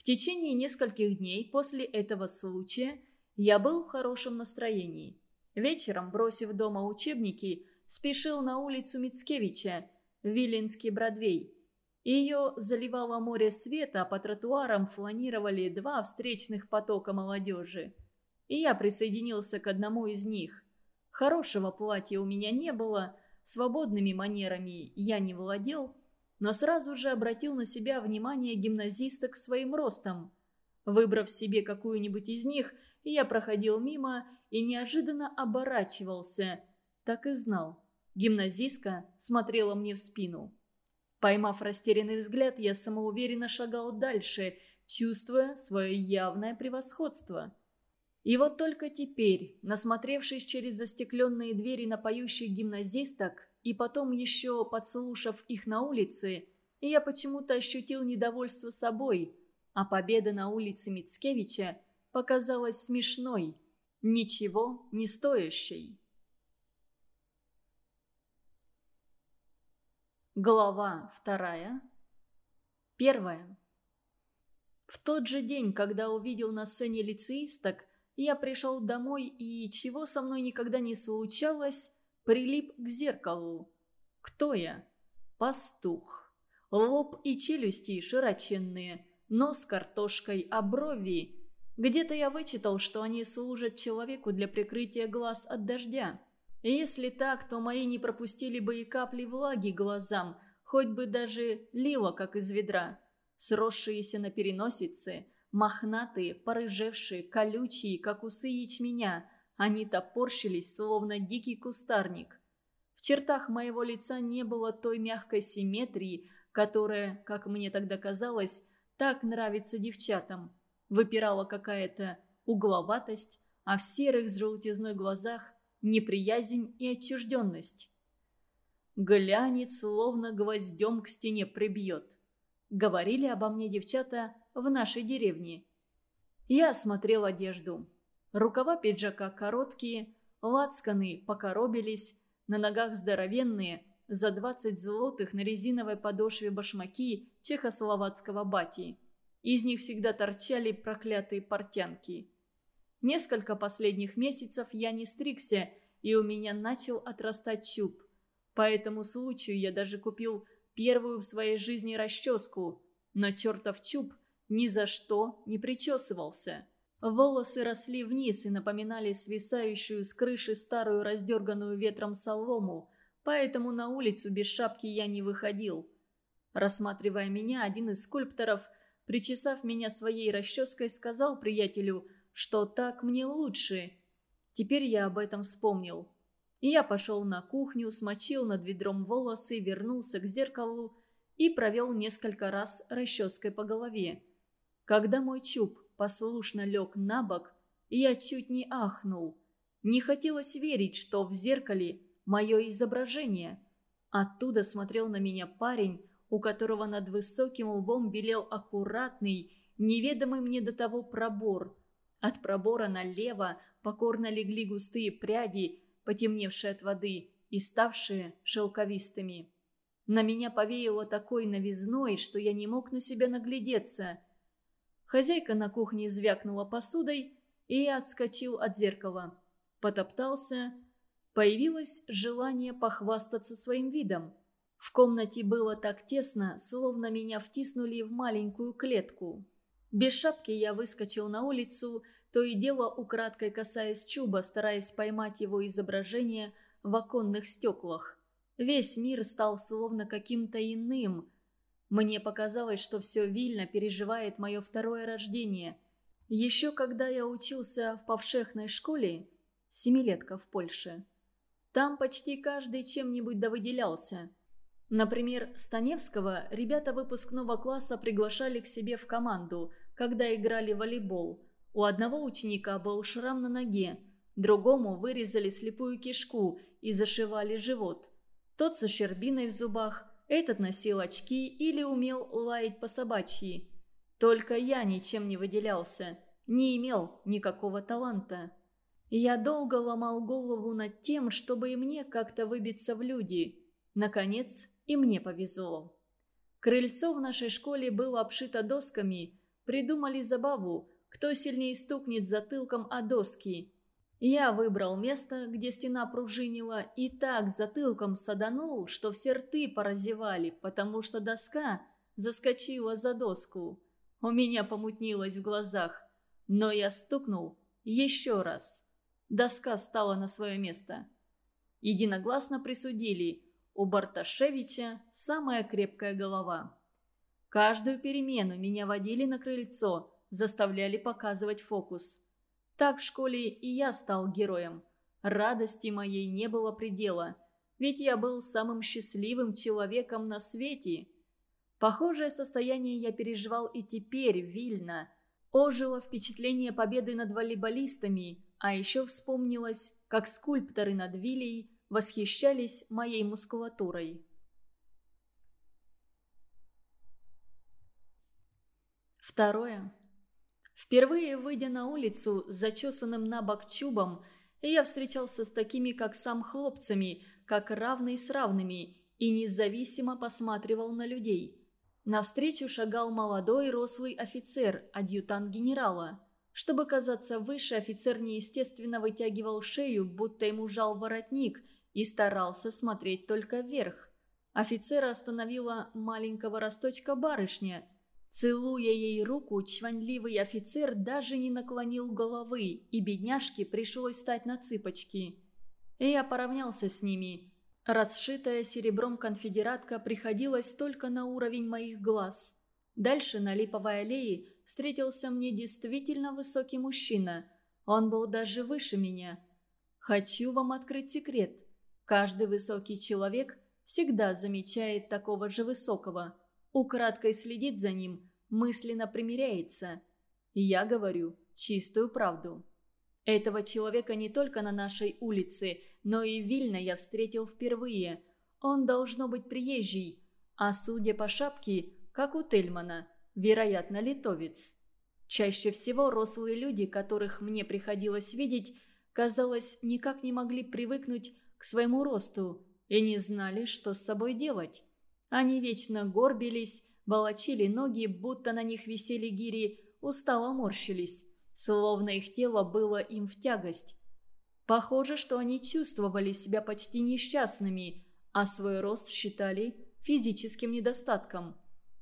В течение нескольких дней после этого случая я был в хорошем настроении. Вечером, бросив дома учебники, спешил на улицу Мицкевича, Виленский Бродвей. Ее заливало море света, а по тротуарам фланировали два встречных потока молодежи. И я присоединился к одному из них. Хорошего платья у меня не было, свободными манерами я не владел, но сразу же обратил на себя внимание гимназисток своим ростом. Выбрав себе какую-нибудь из них, я проходил мимо и неожиданно оборачивался – так и знал. Гимназистка смотрела мне в спину. Поймав растерянный взгляд, я самоуверенно шагал дальше, чувствуя свое явное превосходство. И вот только теперь, насмотревшись через застекленные двери на поющих гимназисток и потом еще подслушав их на улице, я почему-то ощутил недовольство собой, а победа на улице Мицкевича показалась смешной, ничего не стоящей. Глава вторая. Первая. В тот же день, когда увидел на сцене лицеисток, я пришел домой и, чего со мной никогда не случалось, прилип к зеркалу. Кто я? Пастух. Лоб и челюсти широченные, нос картошкой, а брови... Где-то я вычитал, что они служат человеку для прикрытия глаз от дождя. Если так, то мои не пропустили бы и капли влаги глазам, хоть бы даже лило, как из ведра. Сросшиеся на переносице, мохнатые, порыжевшие, колючие, как усы ячменя, они топорщились, словно дикий кустарник. В чертах моего лица не было той мягкой симметрии, которая, как мне тогда казалось, так нравится девчатам. Выпирала какая-то угловатость, а в серых с желтизной глазах неприязнь и отчужденность. «Глянет, словно гвоздем к стене прибьет», — говорили обо мне девчата в нашей деревне. Я осмотрел одежду. Рукава пиджака короткие, лацканы покоробились, на ногах здоровенные, за 20 злотых на резиновой подошве башмаки чехословацкого бати. Из них всегда торчали проклятые портянки. Несколько последних месяцев я не стригся, и у меня начал отрастать чуб. По этому случаю я даже купил первую в своей жизни расческу, но чертов чуб ни за что не причесывался. Волосы росли вниз и напоминали свисающую с крыши старую раздерганную ветром солому, поэтому на улицу без шапки я не выходил. Рассматривая меня, один из скульпторов, причесав меня своей расческой, сказал приятелю – что так мне лучше. Теперь я об этом вспомнил. И я пошел на кухню, смочил над ведром волосы, вернулся к зеркалу и провел несколько раз расческой по голове. Когда мой чуб послушно лег на бок, я чуть не ахнул. Не хотелось верить, что в зеркале мое изображение. Оттуда смотрел на меня парень, у которого над высоким лбом белел аккуратный, неведомый мне до того пробор. От пробора налево покорно легли густые пряди, потемневшие от воды и ставшие шелковистыми. На меня повеяло такой новизной, что я не мог на себя наглядеться. Хозяйка на кухне звякнула посудой, и отскочил от зеркала. Потоптался. Появилось желание похвастаться своим видом. В комнате было так тесно, словно меня втиснули в маленькую клетку. Без шапки я выскочил на улицу, то и дело украдкой касаясь чуба, стараясь поймать его изображение в оконных стеклах. Весь мир стал словно каким-то иным. Мне показалось, что все Вильно переживает мое второе рождение. Еще когда я учился в повшехной школе, семилетка в Польше, там почти каждый чем-нибудь довыделялся – Например, Станевского ребята выпускного класса приглашали к себе в команду, когда играли в волейбол. У одного ученика был шрам на ноге, другому вырезали слепую кишку и зашивали живот. Тот со щербиной в зубах, этот носил очки или умел лаять по собачьи. Только я ничем не выделялся, не имел никакого таланта. Я долго ломал голову над тем, чтобы и мне как-то выбиться в люди. Наконец, и мне повезло. Крыльцо в нашей школе было обшито досками. Придумали забаву, кто сильнее стукнет затылком о доски. Я выбрал место, где стена пружинила, и так затылком саданул, что все рты поразевали, потому что доска заскочила за доску. У меня помутнилось в глазах, но я стукнул еще раз. Доска стала на свое место. Единогласно присудили – у Барташевича самая крепкая голова. Каждую перемену меня водили на крыльцо, заставляли показывать фокус. Так в школе и я стал героем. Радости моей не было предела, ведь я был самым счастливым человеком на свете. Похожее состояние я переживал и теперь, Вильно. Ожило впечатление победы над волейболистами, а еще вспомнилось, как скульпторы над Вилей восхищались моей мускулатурой. Второе. Впервые выйдя на улицу с зачесанным на бок чубом, я встречался с такими, как сам хлопцами, как равный с равными, и независимо посматривал на людей. Навстречу шагал молодой рослый офицер, адъютант генерала. Чтобы казаться выше, офицер неестественно вытягивал шею, будто ему жал воротник – и старался смотреть только вверх. Офицера остановила маленького росточка барышня. Целуя ей руку, чванливый офицер даже не наклонил головы, и бедняжке пришлось стать на цыпочки. Я поравнялся с ними. Расшитая серебром конфедератка приходилась только на уровень моих глаз. Дальше на Липовой аллее встретился мне действительно высокий мужчина. Он был даже выше меня. Хочу вам открыть секрет. Каждый высокий человек всегда замечает такого же высокого, украдкой следит за ним, мысленно примиряется. Я говорю чистую правду. Этого человека не только на нашей улице, но и в Вильно я встретил впервые. Он должно быть приезжий, а судя по шапке, как у Тельмана, вероятно, литовец. Чаще всего рослые люди, которых мне приходилось видеть, казалось, никак не могли привыкнуть к своему росту и не знали, что с собой делать. Они вечно горбились, волочили ноги, будто на них висели гири, устало морщились, словно их тело было им в тягость. Похоже, что они чувствовали себя почти несчастными, а свой рост считали физическим недостатком.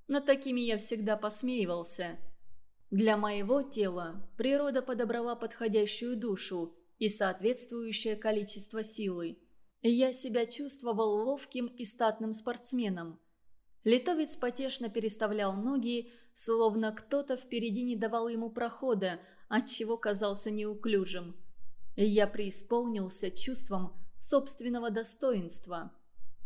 Над такими я всегда посмеивался. Для моего тела природа подобрала подходящую душу и соответствующее количество силы. Я себя чувствовал ловким и статным спортсменом. Литовец потешно переставлял ноги, словно кто-то впереди не давал ему прохода, отчего казался неуклюжим. Я преисполнился чувством собственного достоинства.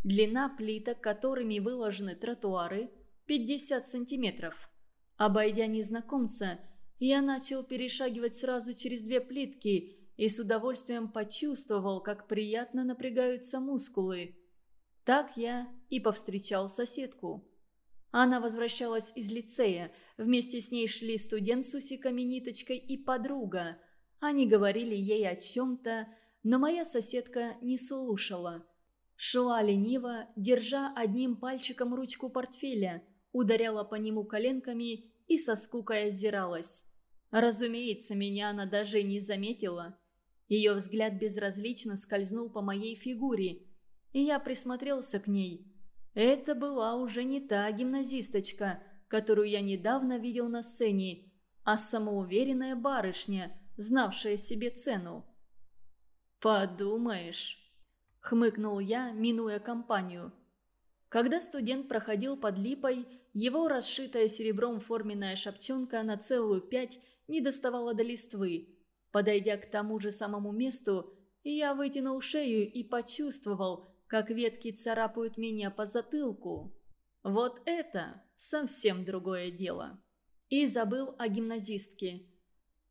Длина плиток, которыми выложены тротуары, 50 сантиметров. Обойдя незнакомца, я начал перешагивать сразу через две плитки – и с удовольствием почувствовал, как приятно напрягаются мускулы. Так я и повстречал соседку. Она возвращалась из лицея. Вместе с ней шли студент с усиками-ниточкой и подруга. Они говорили ей о чем-то, но моя соседка не слушала. Шла лениво, держа одним пальчиком ручку портфеля, ударяла по нему коленками и со скукой озиралась. Разумеется, меня она даже не заметила. Ее взгляд безразлично скользнул по моей фигуре, и я присмотрелся к ней. Это была уже не та гимназисточка, которую я недавно видел на сцене, а самоуверенная барышня, знавшая себе цену. «Подумаешь», — хмыкнул я, минуя компанию. Когда студент проходил под липой, его расшитая серебром форменная шапчонка на целую пять не доставала до листвы. Подойдя к тому же самому месту, я вытянул шею и почувствовал, как ветки царапают меня по затылку. Вот это совсем другое дело. И забыл о гимназистке.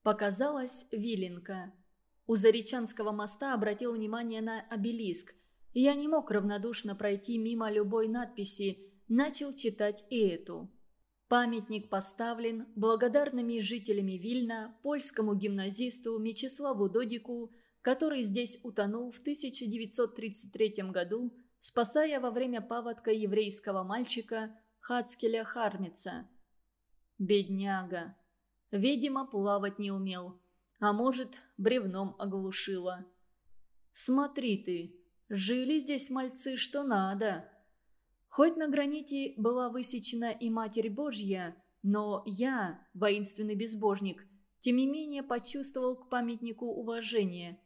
Показалась Виленка. У Заречанского моста обратил внимание на обелиск. Я не мог равнодушно пройти мимо любой надписи, начал читать и эту. Памятник поставлен благодарными жителями Вильна польскому гимназисту Мечиславу Додику, который здесь утонул в 1933 году, спасая во время паводка еврейского мальчика Хацкеля Хармица. Бедняга. Видимо, плавать не умел. А может, бревном оглушило. Смотри ты, жили здесь мальцы что надо. Хоть на граните была высечена и Матерь Божья, но я, воинственный безбожник, тем не менее почувствовал к памятнику уважение.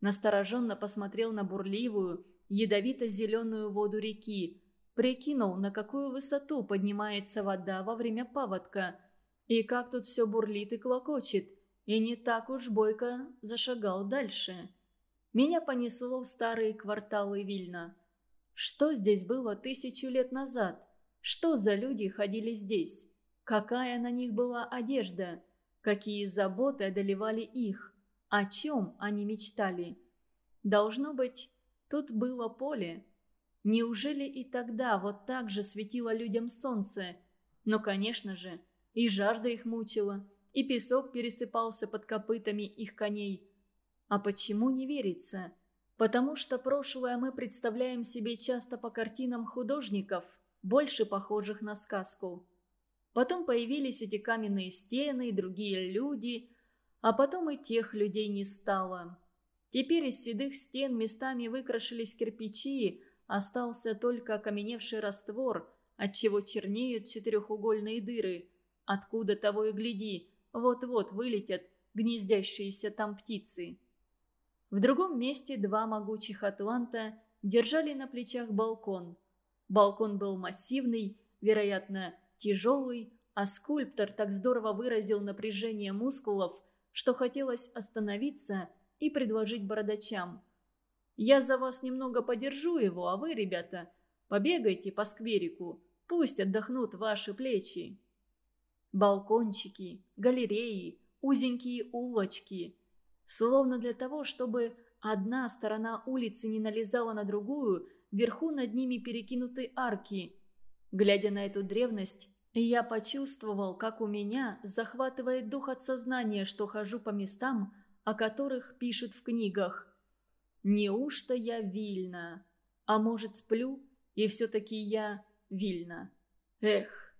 Настороженно посмотрел на бурливую, ядовито-зеленую воду реки, прикинул, на какую высоту поднимается вода во время паводка, и как тут все бурлит и клокочет, и не так уж бойко зашагал дальше. Меня понесло в старые кварталы Вильна. Что здесь было тысячу лет назад? Что за люди ходили здесь? Какая на них была одежда? Какие заботы одолевали их? О чем они мечтали? Должно быть, тут было поле. Неужели и тогда вот так же светило людям солнце? Но, конечно же, и жажда их мучила, и песок пересыпался под копытами их коней. А почему не верится? Потому что прошлое мы представляем себе часто по картинам художников, больше похожих на сказку. Потом появились эти каменные стены и другие люди, а потом и тех людей не стало. Теперь из седых стен местами выкрашились кирпичи, остался только окаменевший раствор, отчего чернеют четырехугольные дыры. Откуда того и гляди, вот-вот вылетят гнездящиеся там птицы. В другом месте два могучих атланта держали на плечах балкон. Балкон был массивный, вероятно, тяжелый, а скульптор так здорово выразил напряжение мускулов, что хотелось остановиться и предложить бородачам. «Я за вас немного подержу его, а вы, ребята, побегайте по скверику, пусть отдохнут ваши плечи». Балкончики, галереи, узенькие улочки – Словно для того, чтобы одна сторона улицы не налезала на другую, вверху над ними перекинуты арки. Глядя на эту древность, я почувствовал, как у меня захватывает дух от сознания, что хожу по местам, о которых пишут в книгах. Неужто я Вильна? А может, сплю, и все-таки я Вильна? Эх!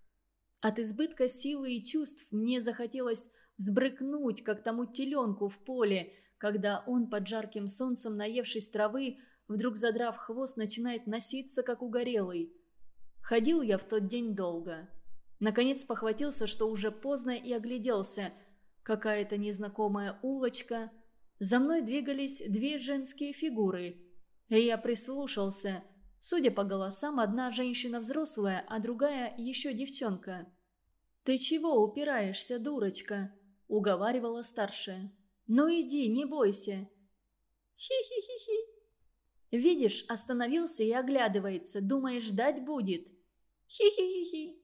От избытка силы и чувств мне захотелось взбрыкнуть, как тому теленку в поле, когда он под жарким солнцем, наевшись травы, вдруг задрав хвост, начинает носиться, как угорелый. Ходил я в тот день долго. Наконец похватился, что уже поздно, и огляделся. Какая-то незнакомая улочка. За мной двигались две женские фигуры. И я прислушался. Судя по голосам, одна женщина взрослая, а другая еще девчонка. «Ты чего упираешься, дурочка?» – уговаривала старшая. «Ну иди, не бойся». «Хи-хи-хи-хи». Видишь, остановился и оглядывается, думаешь, ждать будет. Хи-хи-хи-хи.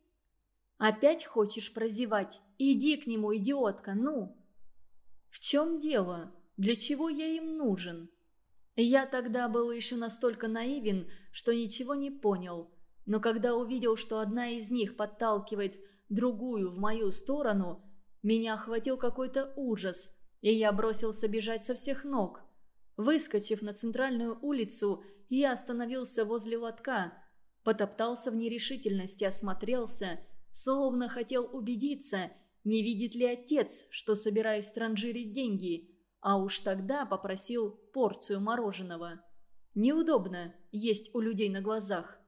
Опять хочешь прозевать? Иди к нему, идиотка, ну. В чем дело? Для чего я им нужен? Я тогда был еще настолько наивен, что ничего не понял. Но когда увидел, что одна из них подталкивает другую в мою сторону, меня охватил какой-то ужас, и я бросился бежать со всех ног. Выскочив на центральную улицу, я остановился возле лотка, потоптался в нерешительности, осмотрелся, словно хотел убедиться, не видит ли отец, что собираюсь транжирить деньги, а уж тогда попросил порцию мороженого. Неудобно есть у людей на глазах.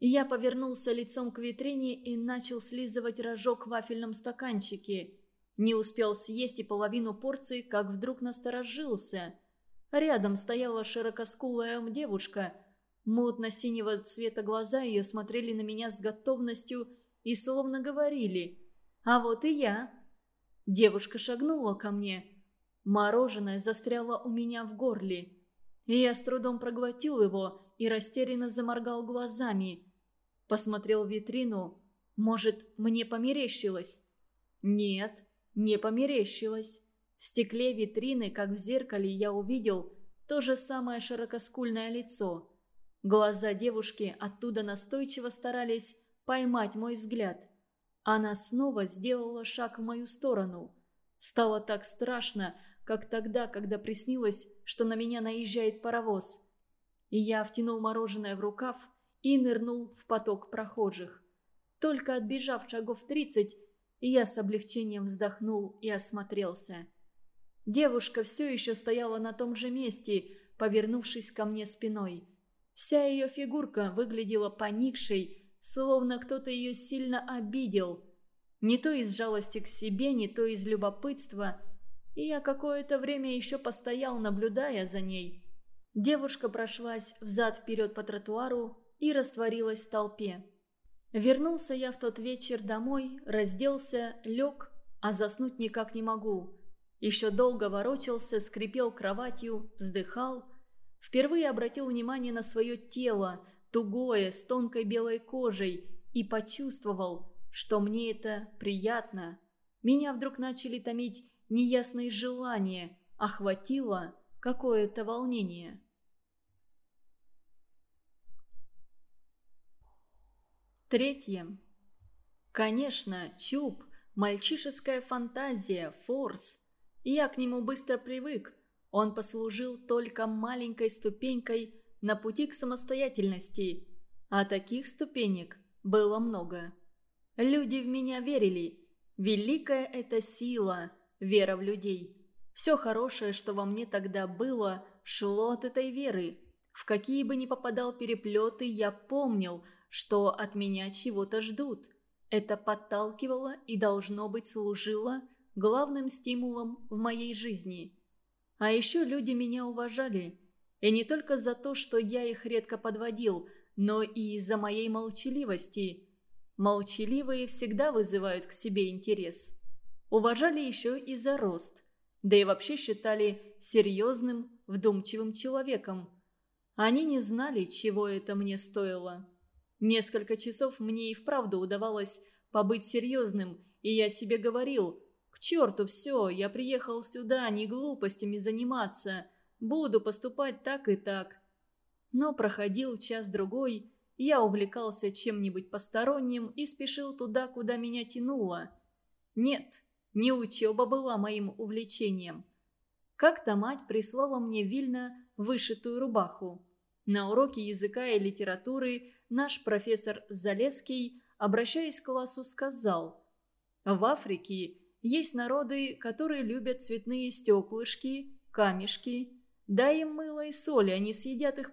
Я повернулся лицом к витрине и начал слизывать рожок в вафельном стаканчике. Не успел съесть и половину порции, как вдруг насторожился. Рядом стояла широкоскулая девушка. Мутно-синего цвета глаза ее смотрели на меня с готовностью и словно говорили «А вот и я». Девушка шагнула ко мне. Мороженое застряло у меня в горле. Я с трудом проглотил его и растерянно заморгал глазами. Посмотрел в витрину. Может, мне померещилось? Нет, не померещилось. В стекле витрины, как в зеркале, я увидел то же самое широкоскульное лицо. Глаза девушки оттуда настойчиво старались поймать мой взгляд. Она снова сделала шаг в мою сторону. Стало так страшно, как тогда, когда приснилось, что на меня наезжает паровоз. И я втянул мороженое в рукав и нырнул в поток прохожих. Только отбежав шагов тридцать, я с облегчением вздохнул и осмотрелся. Девушка все еще стояла на том же месте, повернувшись ко мне спиной. Вся ее фигурка выглядела поникшей, словно кто-то ее сильно обидел. Не то из жалости к себе, не то из любопытства. И я какое-то время еще постоял, наблюдая за ней. Девушка прошлась взад-вперед по тротуару и растворилась в толпе. Вернулся я в тот вечер домой, разделся, лег, а заснуть никак не могу. Еще долго ворочался, скрипел кроватью, вздыхал. Впервые обратил внимание на свое тело, тугое, с тонкой белой кожей, и почувствовал, что мне это приятно. Меня вдруг начали томить неясные желания, охватило какое-то волнение. Третье. Конечно, чуб, мальчишеская фантазия, форс. Я к нему быстро привык. Он послужил только маленькой ступенькой на пути к самостоятельности, а таких ступенек было много. Люди в меня верили. Великая это сила, вера в людей. Все хорошее, что во мне тогда было, шло от этой веры. В какие бы ни попадал переплеты, я помнил, что от меня чего-то ждут. Это подталкивало и, должно быть, служило главным стимулом в моей жизни. А еще люди меня уважали. И не только за то, что я их редко подводил, но и из-за моей молчаливости. Молчаливые всегда вызывают к себе интерес. Уважали еще и за рост. Да и вообще считали серьезным, вдумчивым человеком. Они не знали, чего это мне стоило. Несколько часов мне и вправду удавалось побыть серьезным, и я себе говорил, к черту все, я приехал сюда не глупостями заниматься – Буду поступать так и так. Но проходил час-другой, я увлекался чем-нибудь посторонним и спешил туда, куда меня тянуло. Нет, не учеба была моим увлечением. Как-то мать прислала мне вильно вышитую рубаху. На уроке языка и литературы наш профессор Залеский, обращаясь к классу, сказал «В Африке есть народы, которые любят цветные стеклышки, камешки, Дай им мыло и соли, они съедят их